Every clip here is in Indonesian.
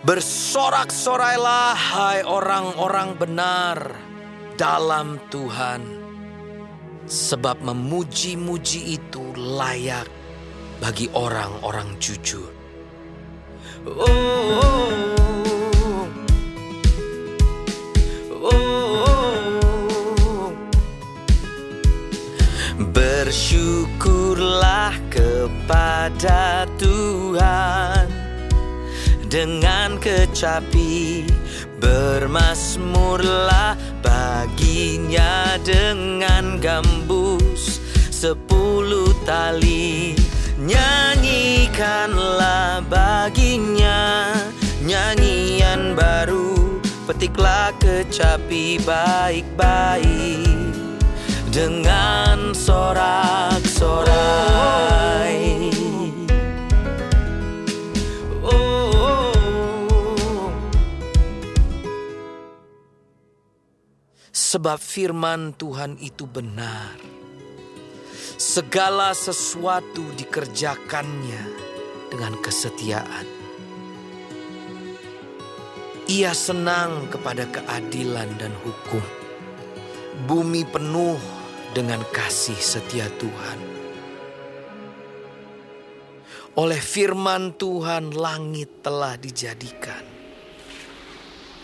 Bersorak-sorailah hai orang-orang benar dalam Tuhan. Sebab memuji-muji itu layak bagi orang-orang jujur. Oh, oh, oh. Bersyukurlah kepada dengan kecapi. Bermasmurlah baginya dengan gambus Sepuluh tali. Nyanyikanlah baginya Nyanyian baru. Petiklah kecapi baik-baik Dengan sorak-sorai Sebab firman Tuhan itu benar. Segala sesuatu dikerjakannya dengan kesetiaan. Ia senang kepada keadilan dan hukum. Bumi penuh dengan kasih setia Tuhan. Oleh firman Tuhan langit telah dijadikan.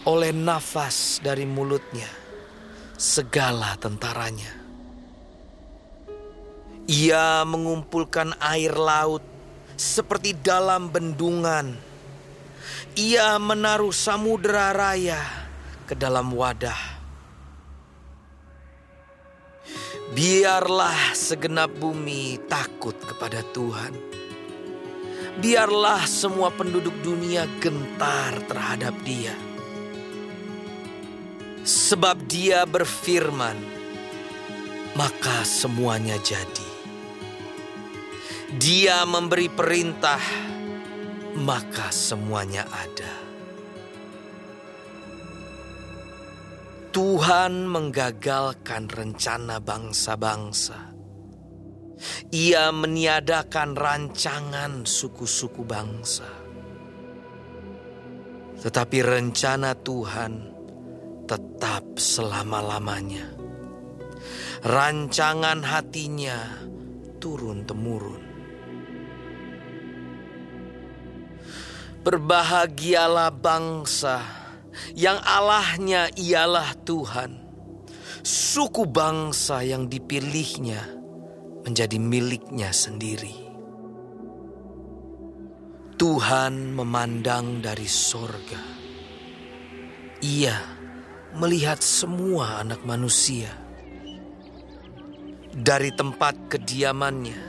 Oleh nafas dari mulutnya segala tentaranya. Ia mengumpulkan air laut seperti dalam bendungan. Ia menaruh samudera raya ke dalam wadah. Biarlah segenap bumi takut kepada Tuhan. Biarlah semua penduduk dunia gentar terhadap Dia Sebab dia berfirman, maka semuanya jadi. Dia memberi perintah, maka semuanya ada. Tuhan menggagalkan rencana bangsa-bangsa. Ia meniadakan rancangan suku-suku bangsa. Tetapi rencana Tuhan tetap selama-lamanya. Rancangan hatinya turun-temurun. Berbahagialah bangsa yang Allahnya ialah Tuhan. Suku bangsa yang dipilihnya menjadi miliknya sendiri. Tuhan memandang dari sorga. Ia melihat semua anak manusia. Dari tempat kediamannya,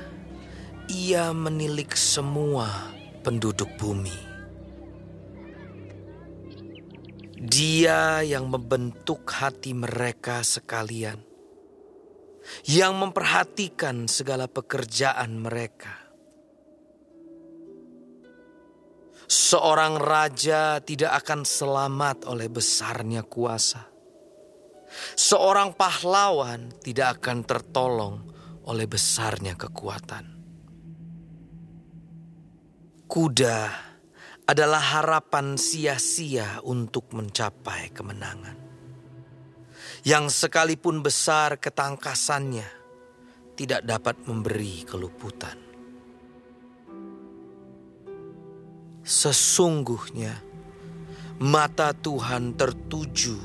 ia menilik semua penduduk bumi. Dia yang membentuk hati mereka sekalian, yang memperhatikan segala pekerjaan mereka Seorang raja tidak akan selamat oleh besarnya kuasa. Seorang pahlawan tidak akan tertolong oleh besarnya kekuatan. Kuda adalah harapan sia-sia untuk mencapai kemenangan. Yang sekalipun besar ketangkasannya, tidak dapat memberi keluputan. Sesungguhnya mata Tuhan tertuju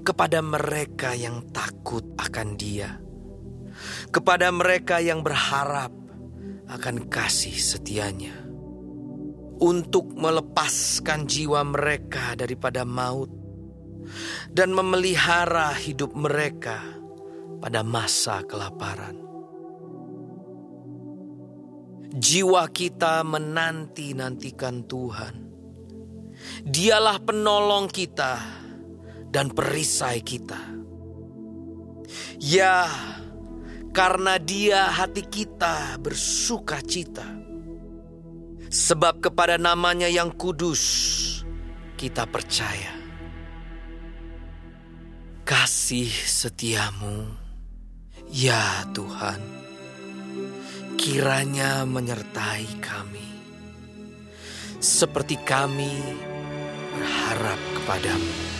kepada mereka yang takut akan Dia, kepada mereka yang berharap akan kasih setianya, untuk melepaskan jiwa mereka daripada maut dan memelihara hidup mereka pada masa kelaparan. Jiwa kita menanti-nantikan Tuhan. Dialah penolong kita dan perisai kita. Ya, karena Dia hati kita bersuka cita. Sebab kepada namanya yang kudus kita percaya. Kasih setiamu, ya Tuhan kiranya menyertai kami, seperti kami berharap kepadamu.